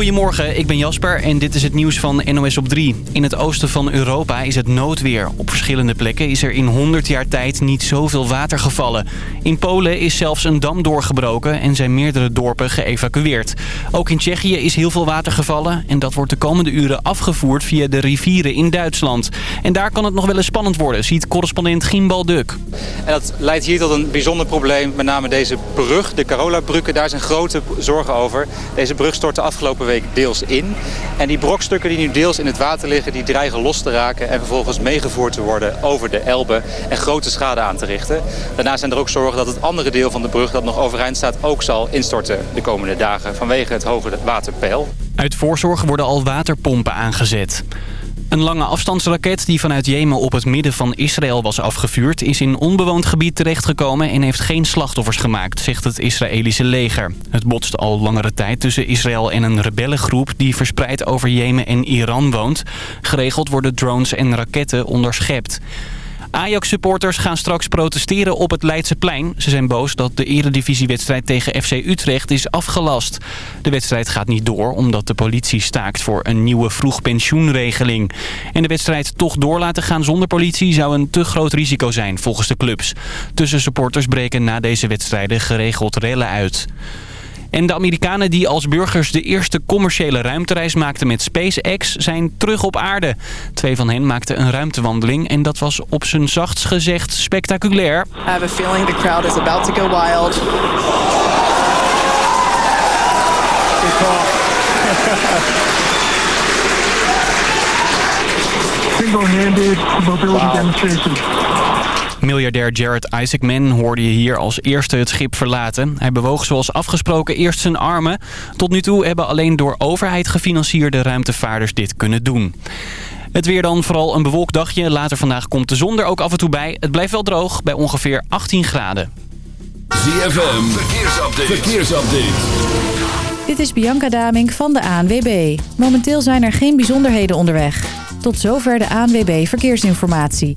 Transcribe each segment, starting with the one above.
Goedemorgen, ik ben Jasper en dit is het nieuws van NOS op 3. In het oosten van Europa is het noodweer. Op verschillende plekken is er in 100 jaar tijd niet zoveel water gevallen. In Polen is zelfs een dam doorgebroken en zijn meerdere dorpen geëvacueerd. Ook in Tsjechië is heel veel water gevallen en dat wordt de komende uren afgevoerd via de rivieren in Duitsland. En daar kan het nog wel eens spannend worden, ziet correspondent Gimbal Duk. En dat leidt hier tot een bijzonder probleem, met name deze brug, de Carola-brugge. Daar zijn grote zorgen over. Deze brug stortte afgelopen deels in. En die brokstukken die nu deels in het water liggen, die dreigen los te raken en vervolgens meegevoerd te worden over de Elbe en grote schade aan te richten. Daarnaast zijn er ook zorgen dat het andere deel van de brug dat nog overeind staat ook zal instorten de komende dagen vanwege het hoge waterpeil. Uit voorzorg worden al waterpompen aangezet. Een lange afstandsraket die vanuit Jemen op het midden van Israël was afgevuurd... is in onbewoond gebied terechtgekomen en heeft geen slachtoffers gemaakt, zegt het Israëlische leger. Het botst al langere tijd tussen Israël en een rebellengroep... die verspreid over Jemen en Iran woont. Geregeld worden drones en raketten onderschept. Ajax-supporters gaan straks protesteren op het Leidseplein. Ze zijn boos dat de eredivisiewedstrijd tegen FC Utrecht is afgelast. De wedstrijd gaat niet door omdat de politie staakt voor een nieuwe vroegpensioenregeling. En de wedstrijd toch door laten gaan zonder politie zou een te groot risico zijn volgens de clubs. Tussen supporters breken na deze wedstrijden geregeld rellen uit. En de Amerikanen die als burgers de eerste commerciële ruimtereis maakten met SpaceX zijn terug op aarde. Twee van hen maakten een ruimtewandeling en dat was op zijn zachtst gezegd spectaculair. I have a feeling the crowd is about to go wild. Single-handed mobility demonstration. Miljardair Jared Isaacman hoorde je hier als eerste het schip verlaten. Hij bewoog zoals afgesproken eerst zijn armen. Tot nu toe hebben alleen door overheid gefinancierde ruimtevaarders dit kunnen doen. Het weer dan, vooral een bewolkt dagje. Later vandaag komt de zon er ook af en toe bij. Het blijft wel droog bij ongeveer 18 graden. ZFM, verkeersupdate. verkeersupdate. Dit is Bianca Damink van de ANWB. Momenteel zijn er geen bijzonderheden onderweg. Tot zover de ANWB Verkeersinformatie.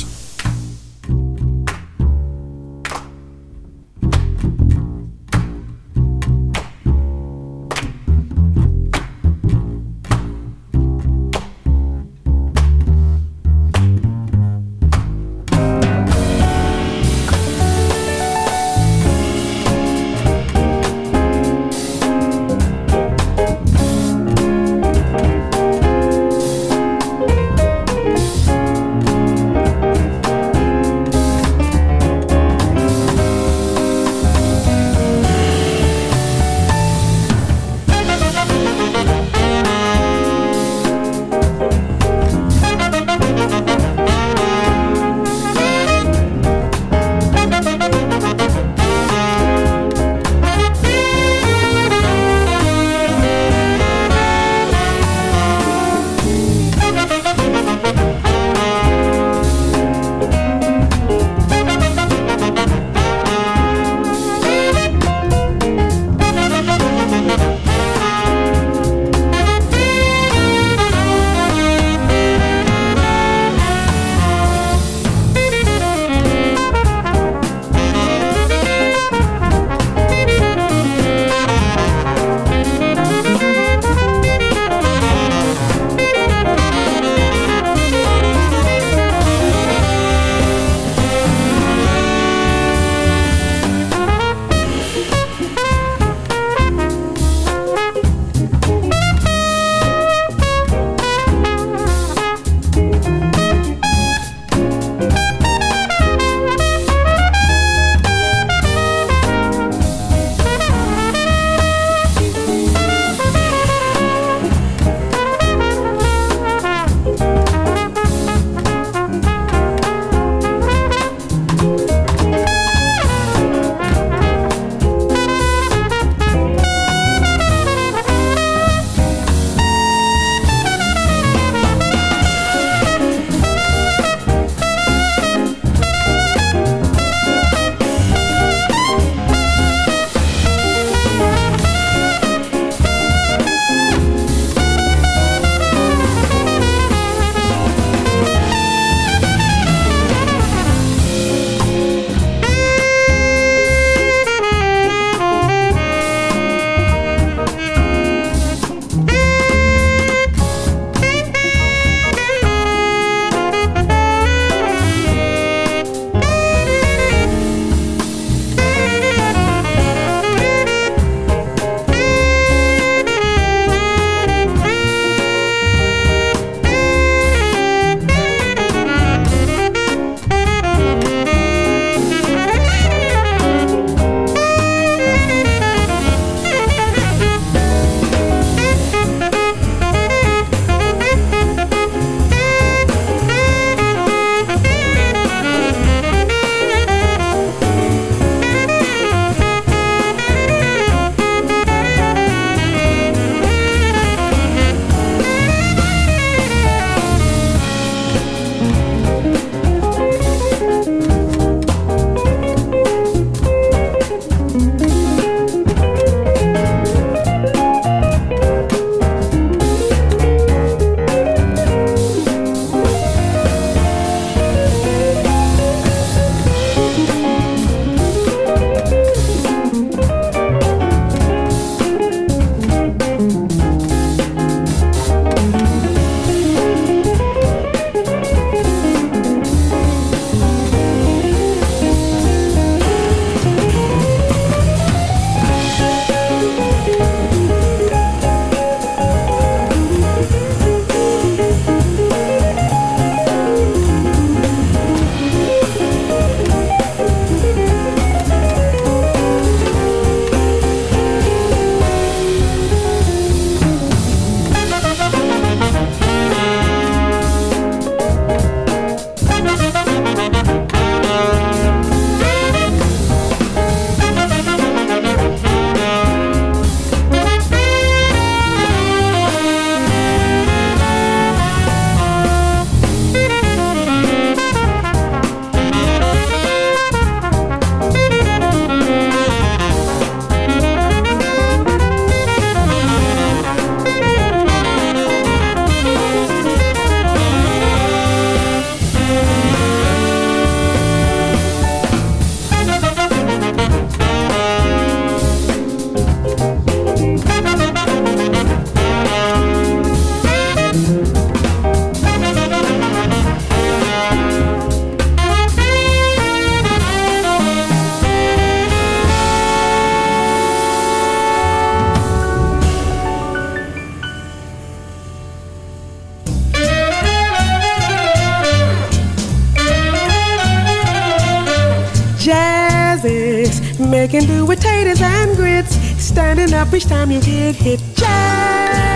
Time. Jazz, jazz.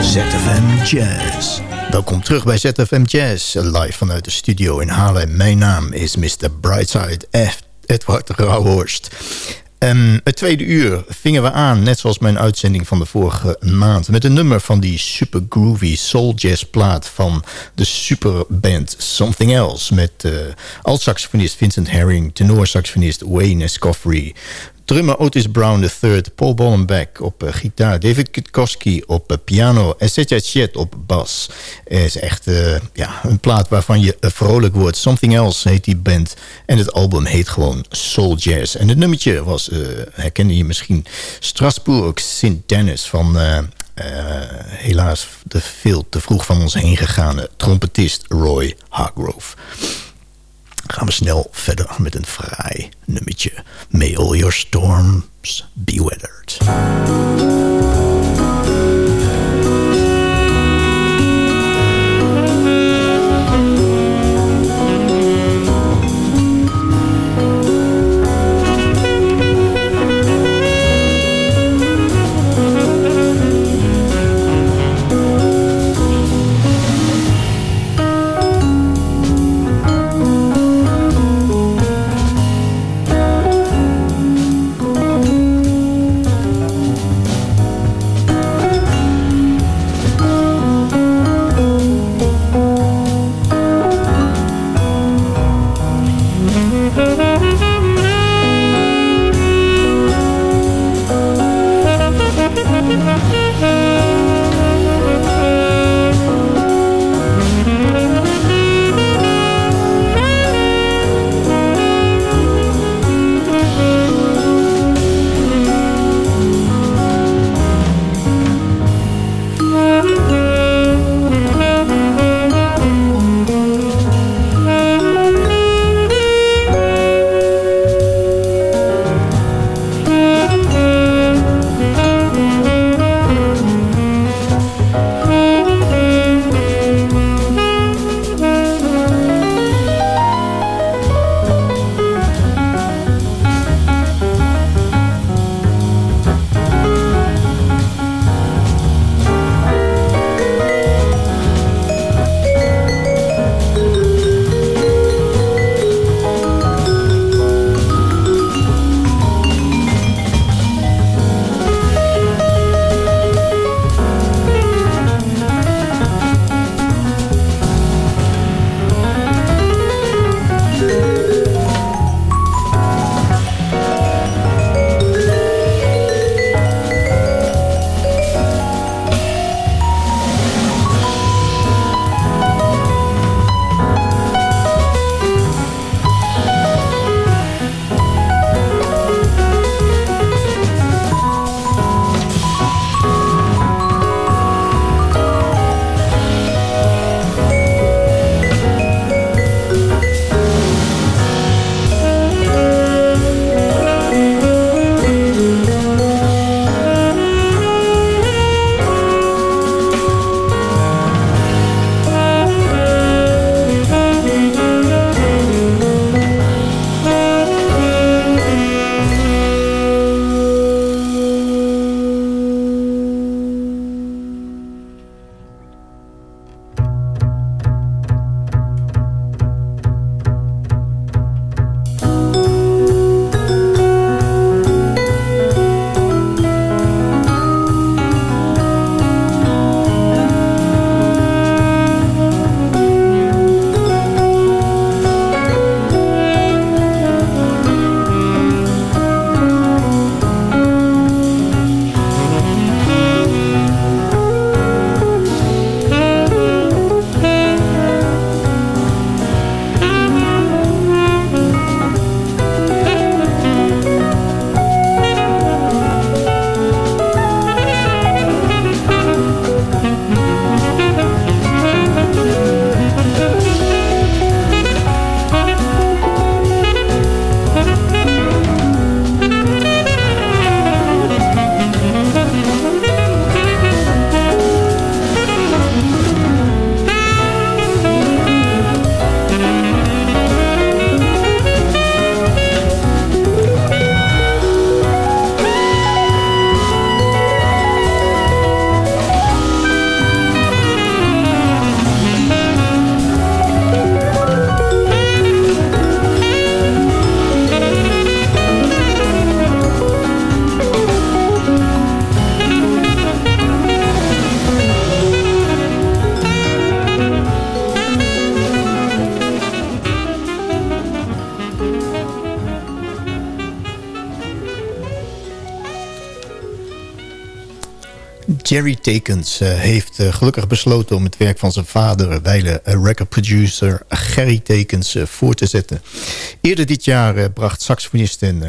ZFM Jazz. Welkom terug bij ZFM Jazz, live vanuit de studio in Haarlem. Mijn naam is Mr. Brightside F. Edward Rauhorst. Um, het tweede uur vingen we aan, net zoals mijn uitzending van de vorige maand... met een nummer van die super groovy soul jazz plaat... van de superband Something Else... met uh, alt-saxofonist Vincent Herring, tenor-saxofonist Wayne Escoffery... Drummer Otis Brown III, Paul Bollenbeck op uh, gitaar... David Kutkowski op uh, piano en Setja Chet op bas. Het is echt ja, een plaat waarvan je vrolijk wordt. Something Else heet die band. En het album heet gewoon Soul Jazz. En het nummertje was, herkende je misschien... Strasbourg Sint Dennis van... helaas de veel te vroeg van ons heen gegaane trompetist Roy Hargrove gaan we snel verder met een fraai nummertje. May all your storms be weathered. Jerry Tekens eh, heeft eh, gelukkig besloten om het werk van zijn vader... wijle record producer Gerry Tekens voor te zetten. Eerder dit jaar bracht saxofonist en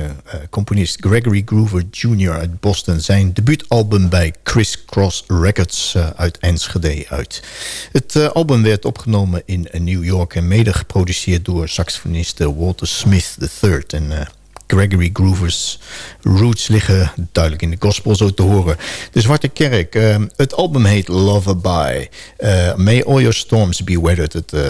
componist Gregory Groover Jr. uit Boston... zijn debuutalbum bij Criss Cross Records uit Enschede uit. Het album werd opgenomen in New York... en mede geproduceerd door saxofonist Walter Smith III... En, Gregory Groovers roots liggen duidelijk in de gospel zo te horen. De Zwarte Kerk. Uh, het album heet Lullaby. Uh, May All Your Storms Be Weathered. Het, uh,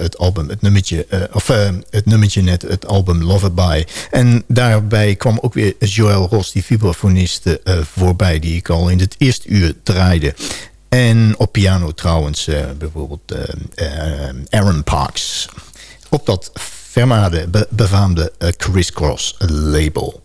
het album, het nummertje, of het nummertje net, het album Lullaby. En daarbij kwam ook weer Joël Ross, die vibrafonist, voorbij. Die ik al in het eerste uur draaide. En op piano trouwens bijvoorbeeld Aaron Parks. Op dat vermaarde, be befaamde uh, Cross label.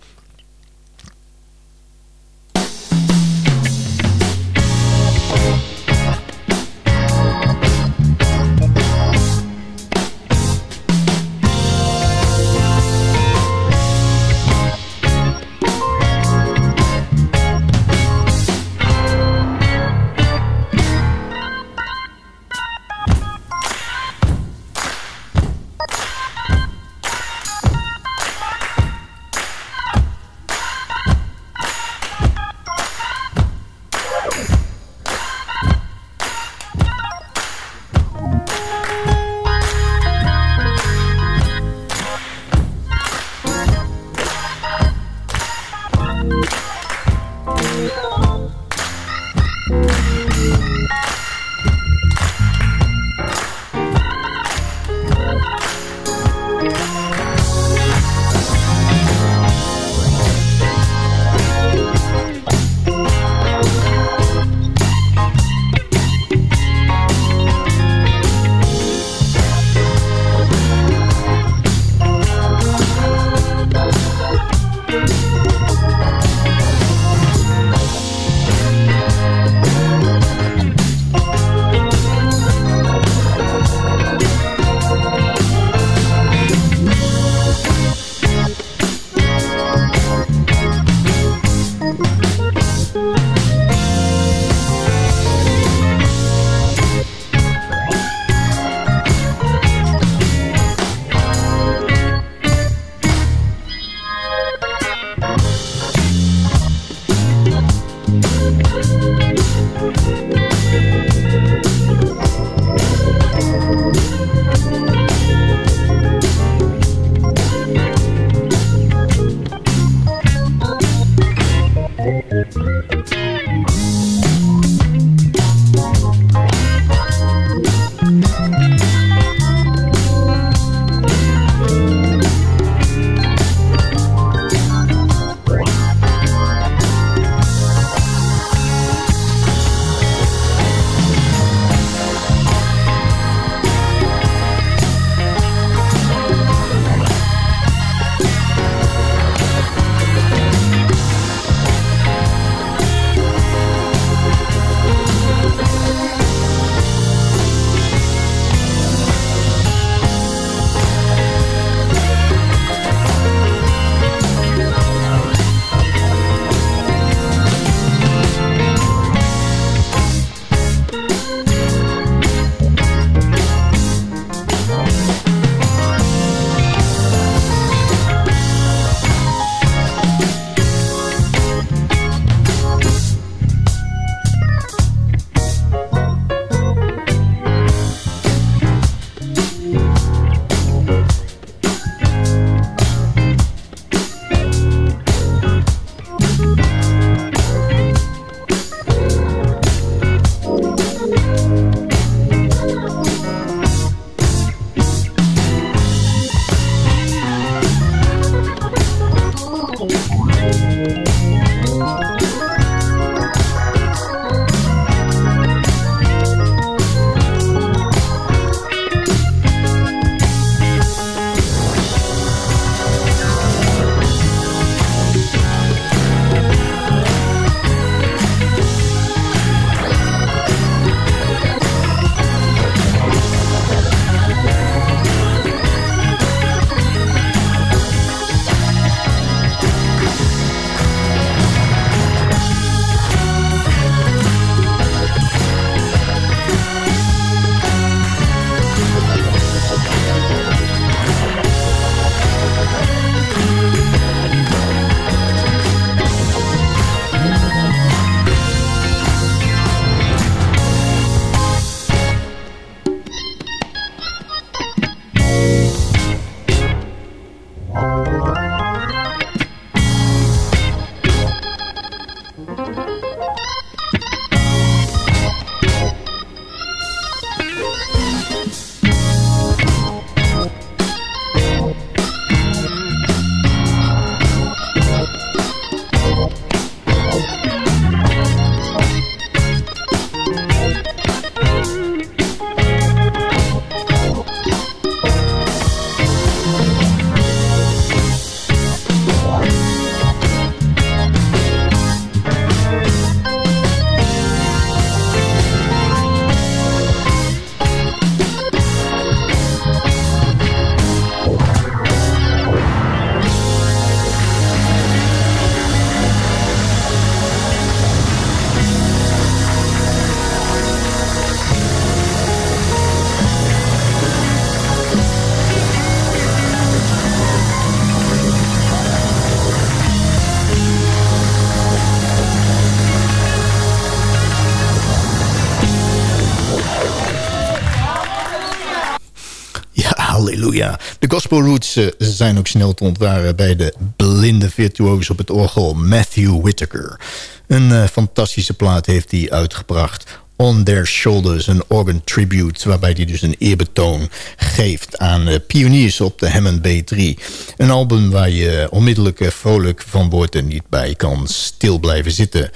Gospel roots eh, zijn ook snel te ontwaren... bij de blinde virtuoos op het orgel Matthew Whittaker. Een uh, fantastische plaat heeft hij uitgebracht... On Their Shoulders, een organ tribute... waarbij hij dus een eerbetoon geeft aan uh, pioniers op de Hammond B3. Een album waar je onmiddellijk uh, vrolijk van wordt... en niet bij kan stil blijven zitten.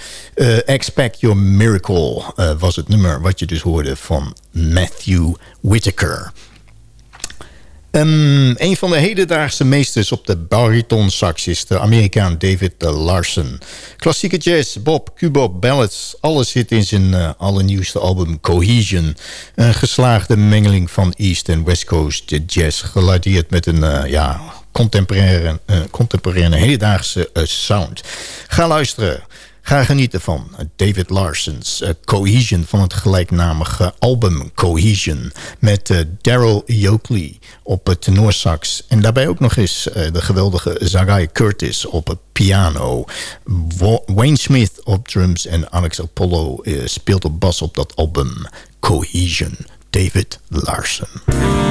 Expect Your Miracle was het nummer wat je dus hoorde van Matthew Whittaker. Um, een van de hedendaagse meesters op de baritonsax is de Amerikaan David Larson. Klassieke jazz, bop, cubop, ballads, alles zit in zijn uh, allernieuwste album Cohesion. Een geslaagde mengeling van East en West Coast jazz, geladeerd met een uh, ja, contemporaire, uh, contemporaire hedendaagse sound. Ga luisteren. Ga genieten van David Larson's uh, Cohesion van het gelijknamige album Cohesion. Met uh, Daryl Yoakley op het tenorsax. En daarbij ook nog eens uh, de geweldige Zagai Curtis op het piano. Wayne Smith op drums en Alex Apollo speelt op bas op dat album Cohesion. David Larson.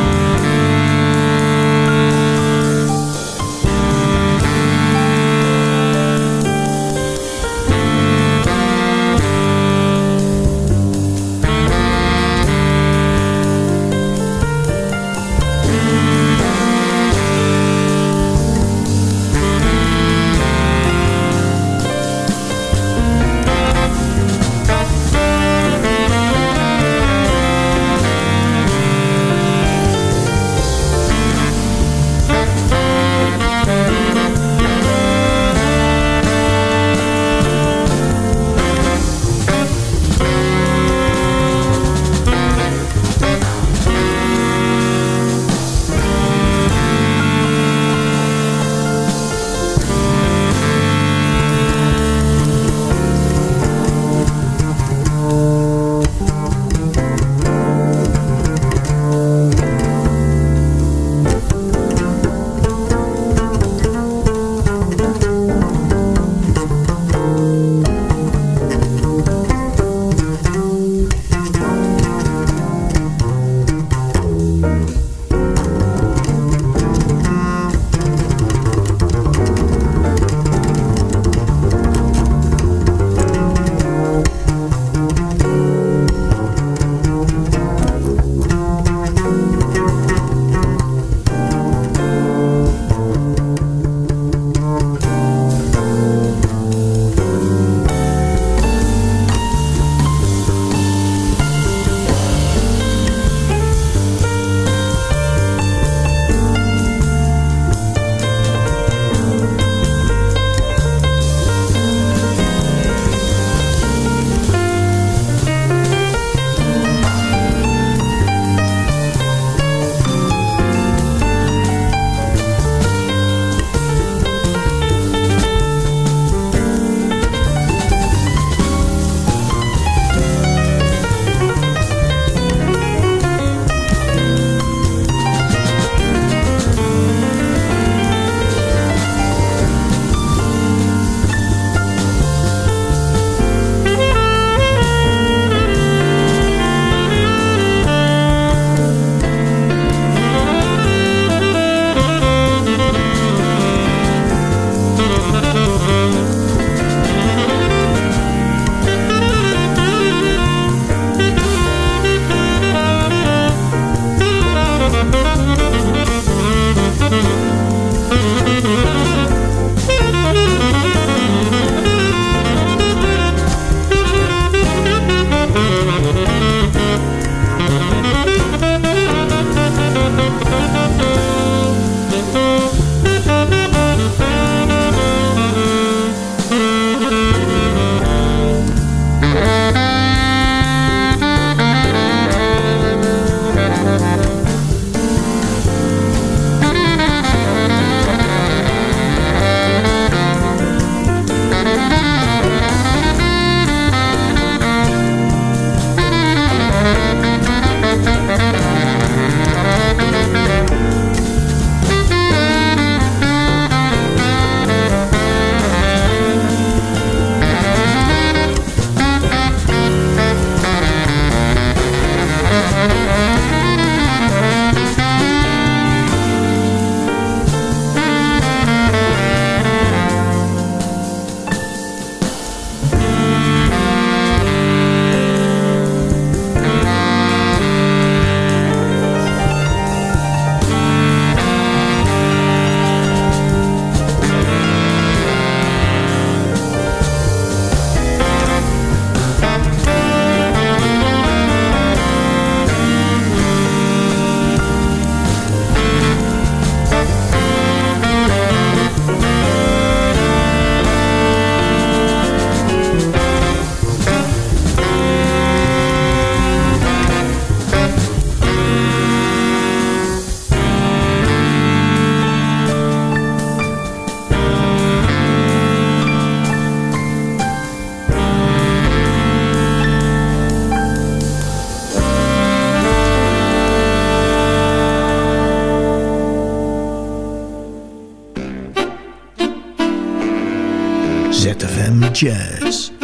Jazz.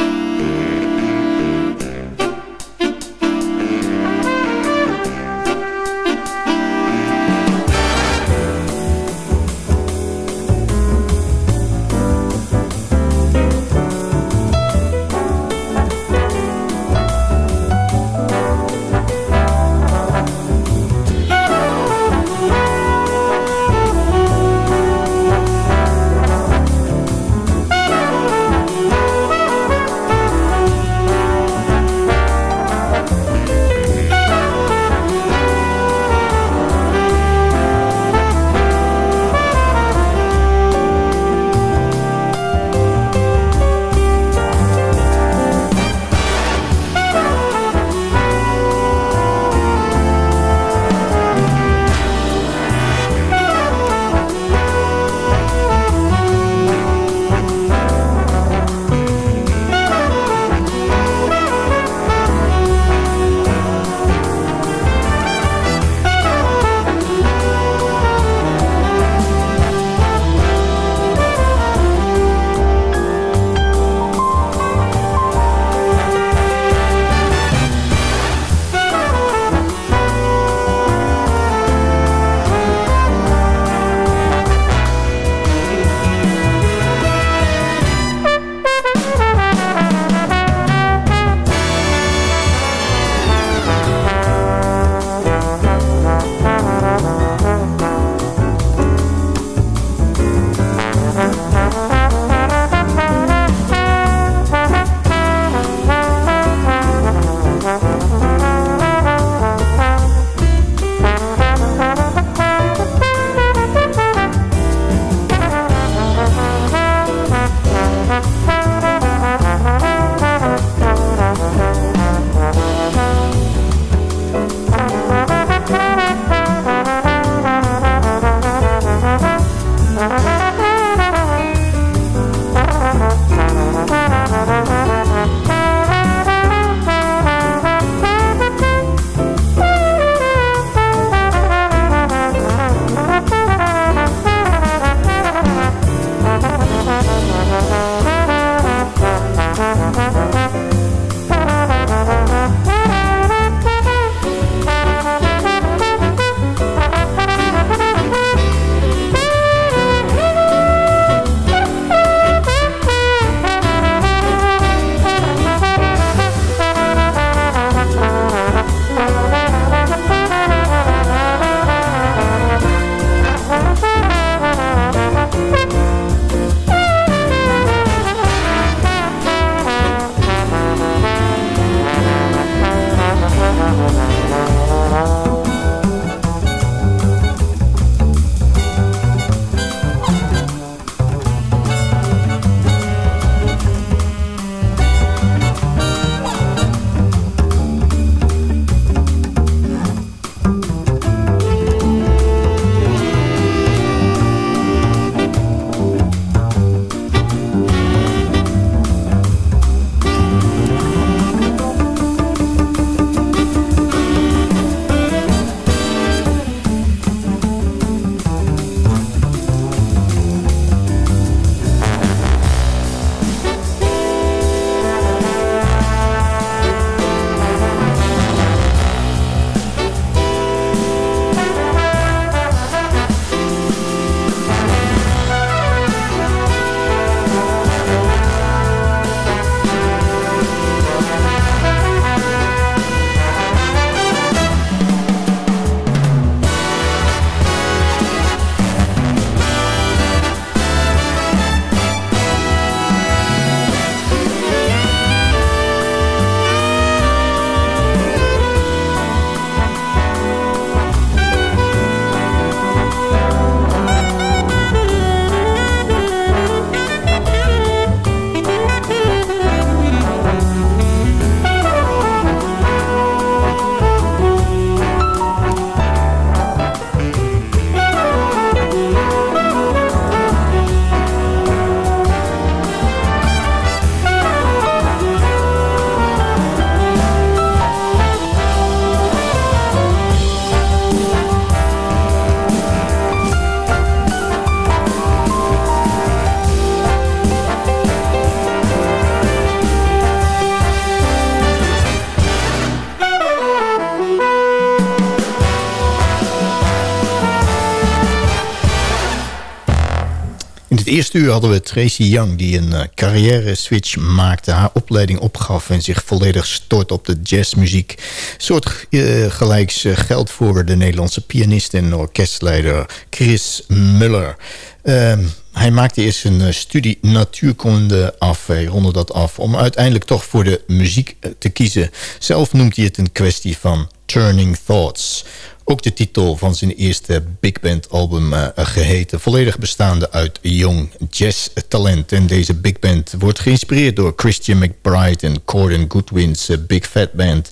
Hadden we Tracy Young... die een uh, carrière-switch maakte, haar opleiding opgaf... en zich volledig stort op de jazzmuziek. Soort uh, gelijks uh, geldt voor de Nederlandse pianist en orkestleider Chris Muller... Ehm, hij maakte eerst een studie natuurkunde af. Hij ronde dat af om uiteindelijk toch voor de muziek te kiezen. Zelf noemt hij het een kwestie van turning thoughts. Ook de titel van zijn eerste big band album uh, geheten. Volledig bestaande uit jong jazz talent. En deze big band wordt geïnspireerd door Christian McBride en Gordon Goodwin's uh, Big Fat Band.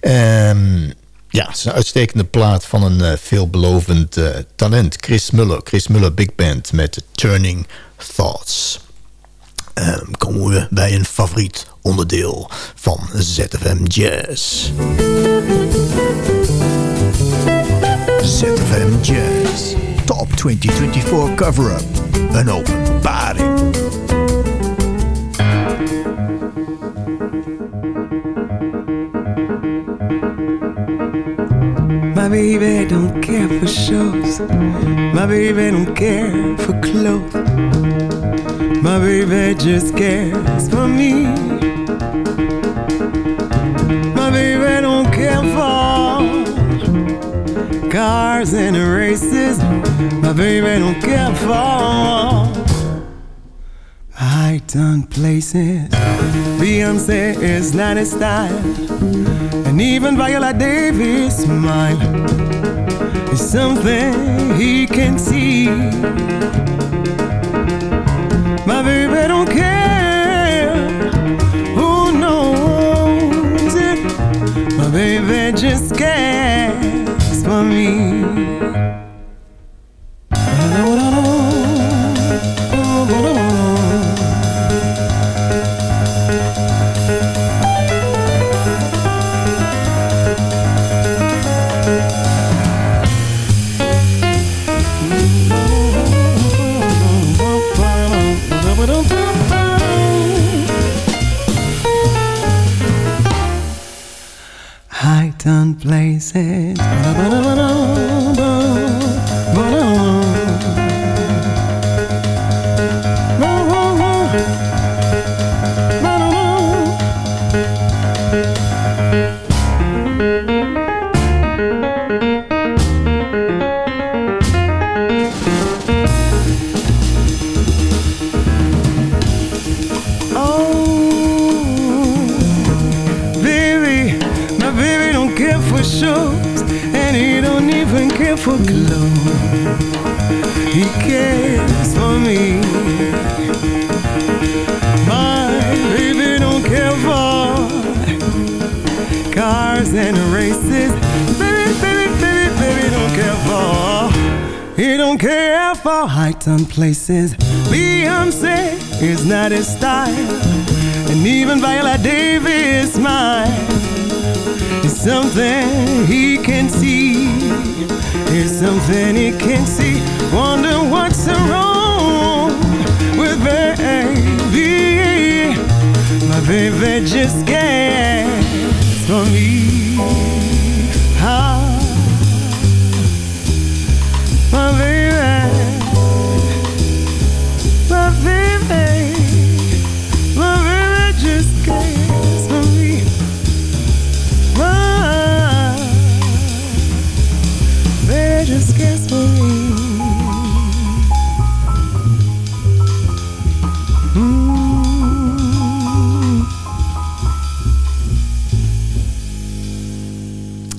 Um, ja, het is een uitstekende plaat van een uh, veelbelovend talent. Chris Muller, Chris Muller Big Band met Turning Thoughts. Um, komen we bij een favoriet onderdeel van ZFM Jazz. ZFM Jazz. Top 2024 cover-up. Een open baring. My baby don't care for shows. My baby don't care for clothes. My baby just cares for me. My baby don't care for cars and races. My baby don't care for high done places. Beyonce is not his style, and even Viola Davis' smile is something he can see. My baby don't care who knows it. My baby just cares for me. High places.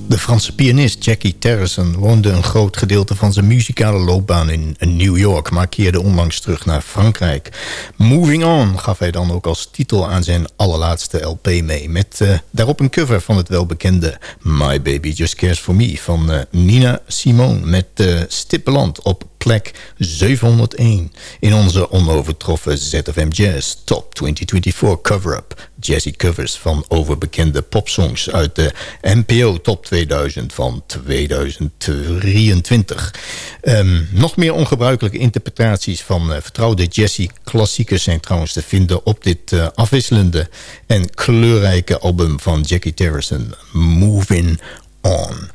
De Franse pianist Jackie Terrison woonde een groot gedeelte van zijn muzikale loopbaan in New York, maar keerde onlangs terug naar Frankrijk. Moving On gaf hij dan ook als titel aan zijn allerlaatste LP mee, met uh, daarop een cover van het welbekende My Baby Just Cares For Me van uh, Nina Simone met uh, Stippeland op plek 701 in onze onovertroffen ZFM Jazz Top 2024 cover-up. Jazzy covers van overbekende popsongs uit de NPO Top 2000 van 2023. Um, nog meer ongebruikelijke interpretaties van uh, vertrouwde jazzy klassiekers zijn trouwens te vinden op dit uh, afwisselende en kleurrijke album van Jackie Terrison, Moving On.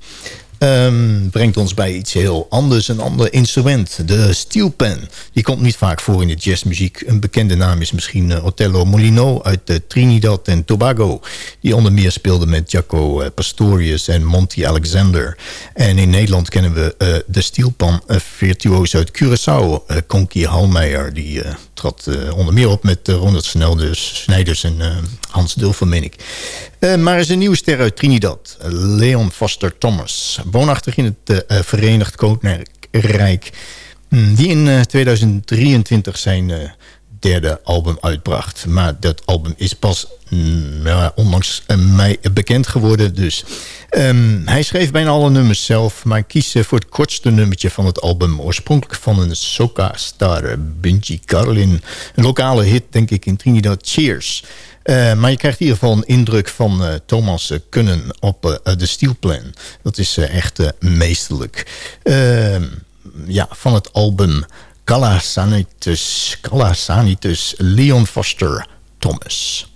Ehm, brengt ons bij iets heel anders. Een ander instrument, de steelpan. Die komt niet vaak voor in de jazzmuziek. Een bekende naam is misschien uh, Otello Molino uit uh, Trinidad en Tobago. Die onder meer speelde met Jaco uh, Pastorius en Monty Alexander. En in Nederland kennen we de steelpan virtuoos uit Curaçao. Conky Halmeijer, die trad onder meer op met Ronald Snel, dus Snijders en Hans Dulfer, meen ik. maar er is een nieuwe ster uit Trinidad, Leon Foster Thomas woonachtig in het uh, Verenigd Koninkrijk... Hm, die in 2023 eh, zijn uh, derde album uitbracht. Maar dat album is pas mm, onlangs mei bekend geworden. Dus um, hij schreef bijna alle nummers zelf... maar kies voor het kortste nummertje van het album... oorspronkelijk van een soca-star, Bungie Carlin. Een lokale hit, denk ik, in Trinidad. Cheers! Uh, maar je krijgt in ieder geval een indruk van uh, Thomas kunnen op uh, de Steelplan. Dat is echt meesterlijk. Ehm, ja, van het album Calla Sanitus, Calla Sanitus Leon Foster Thomas.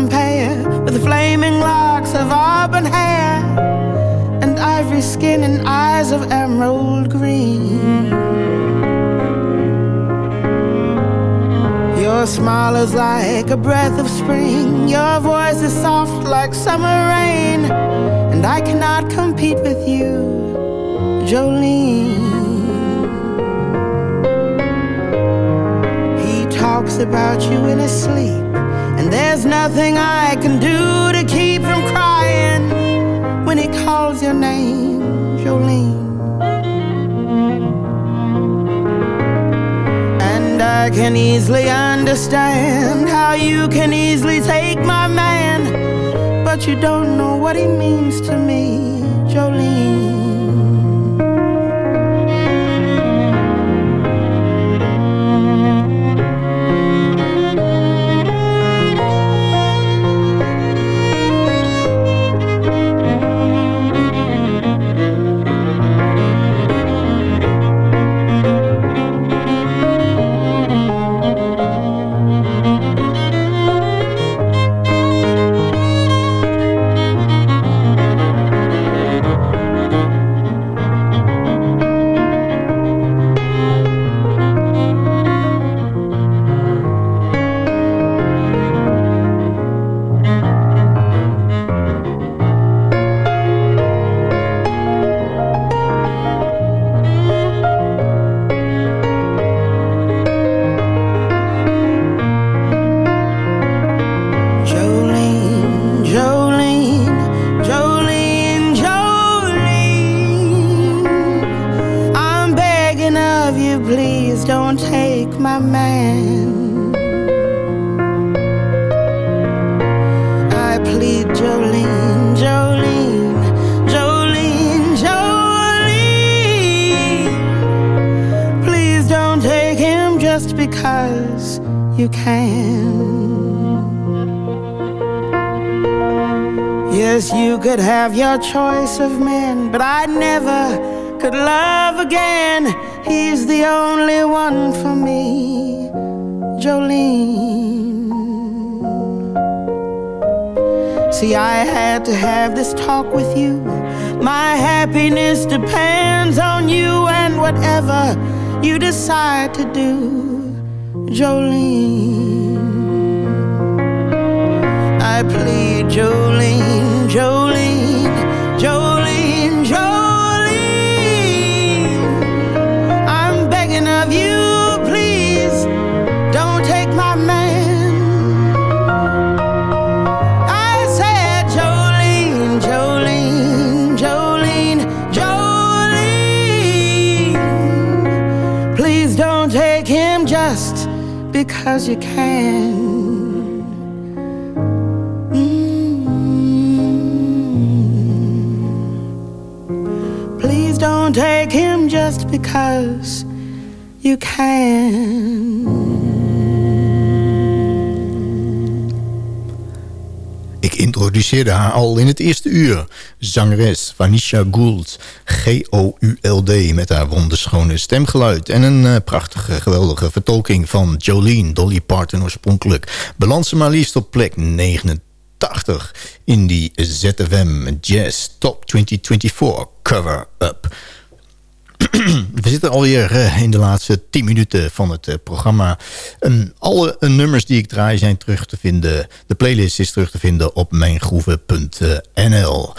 Compare with the flaming locks of auburn hair and ivory skin and eyes of emerald green. Your smile is like a breath of spring, your voice is soft like summer rain, and I cannot compete with you, Jolene. He talks about you in his sleep, there's nothing I can do to keep from crying when he calls your name, Jolene. And I can easily understand how you can easily take my man, but you don't know what he means to me. Jolene, could have your choice of men, but I never could love again. He's the only one for me, Jolene. See, I had to have this talk with you. My happiness depends on you and whatever you decide to do, Jolene. I plead, Jolene, Jolene, Jolene, Jolene. I'm begging of you, please, don't take my man. I said, Jolene, Jolene, Jolene, Jolene. Please don't take him just because you can. Because you can. Ik introduceerde haar al in het eerste uur. Zangeres Vanisha Gould, G-O-U-L-D... met haar wonderschone stemgeluid... en een eh, prachtige, geweldige vertolking van Jolene, Dolly Parton oorspronkelijk... ze maar liefst op plek 29 80 in die ZFM Jazz Top 2024 cover-up. We zitten alweer uh, in de laatste 10 minuten van het uh, programma. Alle uh, nummers die ik draai zijn terug te vinden. De playlist is terug te vinden op mijngroeven.nl.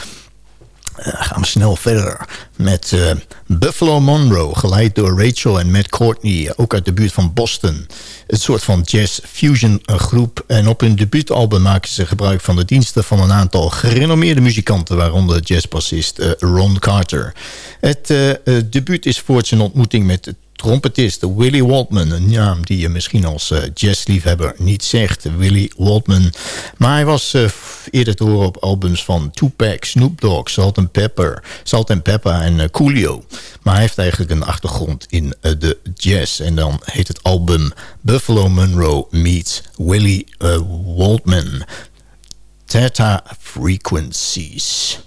Uh, gaan we snel verder met uh, Buffalo Monroe, geleid door Rachel en Matt Courtney, ook uit de buurt van Boston. Een soort van jazz-fusion groep. En op hun debuutalbum maken ze gebruik van de diensten van een aantal gerenommeerde muzikanten, waaronder jazzbassist uh, Ron Carter. Het debuut is voort zijn ontmoeting met trompetist Willie Waltman. Een naam die je misschien als uh, jazzliefhebber niet zegt. Willie Waltman. Maar hij was uh, eerder te op albums van Tupac, Snoop Dogg, Salt and Pepper, Salt and Pepper en uh, Coolio. Maar hij heeft eigenlijk een achtergrond in de jazz. En dan heet het album Buffalo Monroe meets Willie Waltman. Theta Frequencies.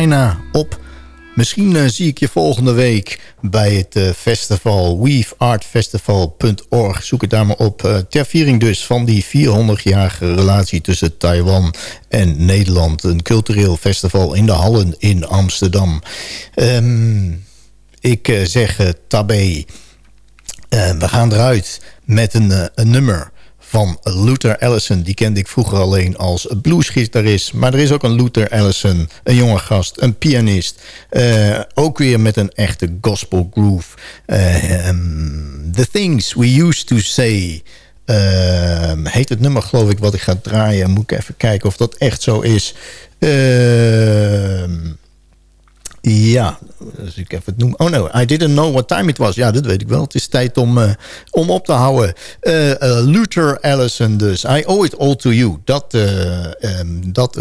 Bijna op. Misschien uh, zie ik je volgende week bij het uh, festival weaveartfestival.org. Zoek het daar maar op. Uh, ter viering dus van die 400-jarige relatie tussen Taiwan en Nederland. Een cultureel festival in de Hallen in Amsterdam. Um, ik zeg tabé. we gaan eruit met een, een nummer van Luther Allison. Die kende ik vroeger alleen als bluesgitarist. Maar er is ook een Luther Allison, een jonge gast, een pianist. Uh, ook weer met een echte gospel groove. Uh, um, the Things We Used To Say... Uh, heet het nummer geloof ik wat ik ga draaien. Moet ik even kijken of dat echt zo is. Uh, ja, dus ik even het noemen. Oh no, I didn't know what time it was. Ja, dat weet ik wel. Het is tijd om, uh, om op te houden. Uh, uh, Luther Allison dus. I owe it all to you. Dat, um, dat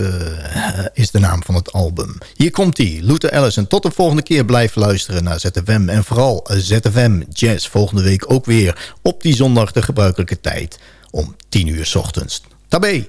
is de naam van het album. Hier komt hij, Luther Allison. Tot de volgende keer blijf luisteren naar ZFM. En vooral ZFM Jazz. Volgende week ook weer op die zondag de gebruikelijke tijd. Om 10 uur s ochtends. Tabé!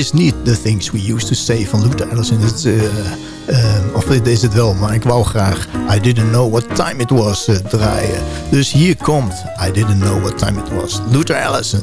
Is niet The Things We Used To Say van Luther Allison. Het, uh, uh, of dit is het wel, maar ik wou graag I Didn't Know What Time It Was uh, draaien. Dus hier komt I Didn't Know What Time It Was. Luther Allison.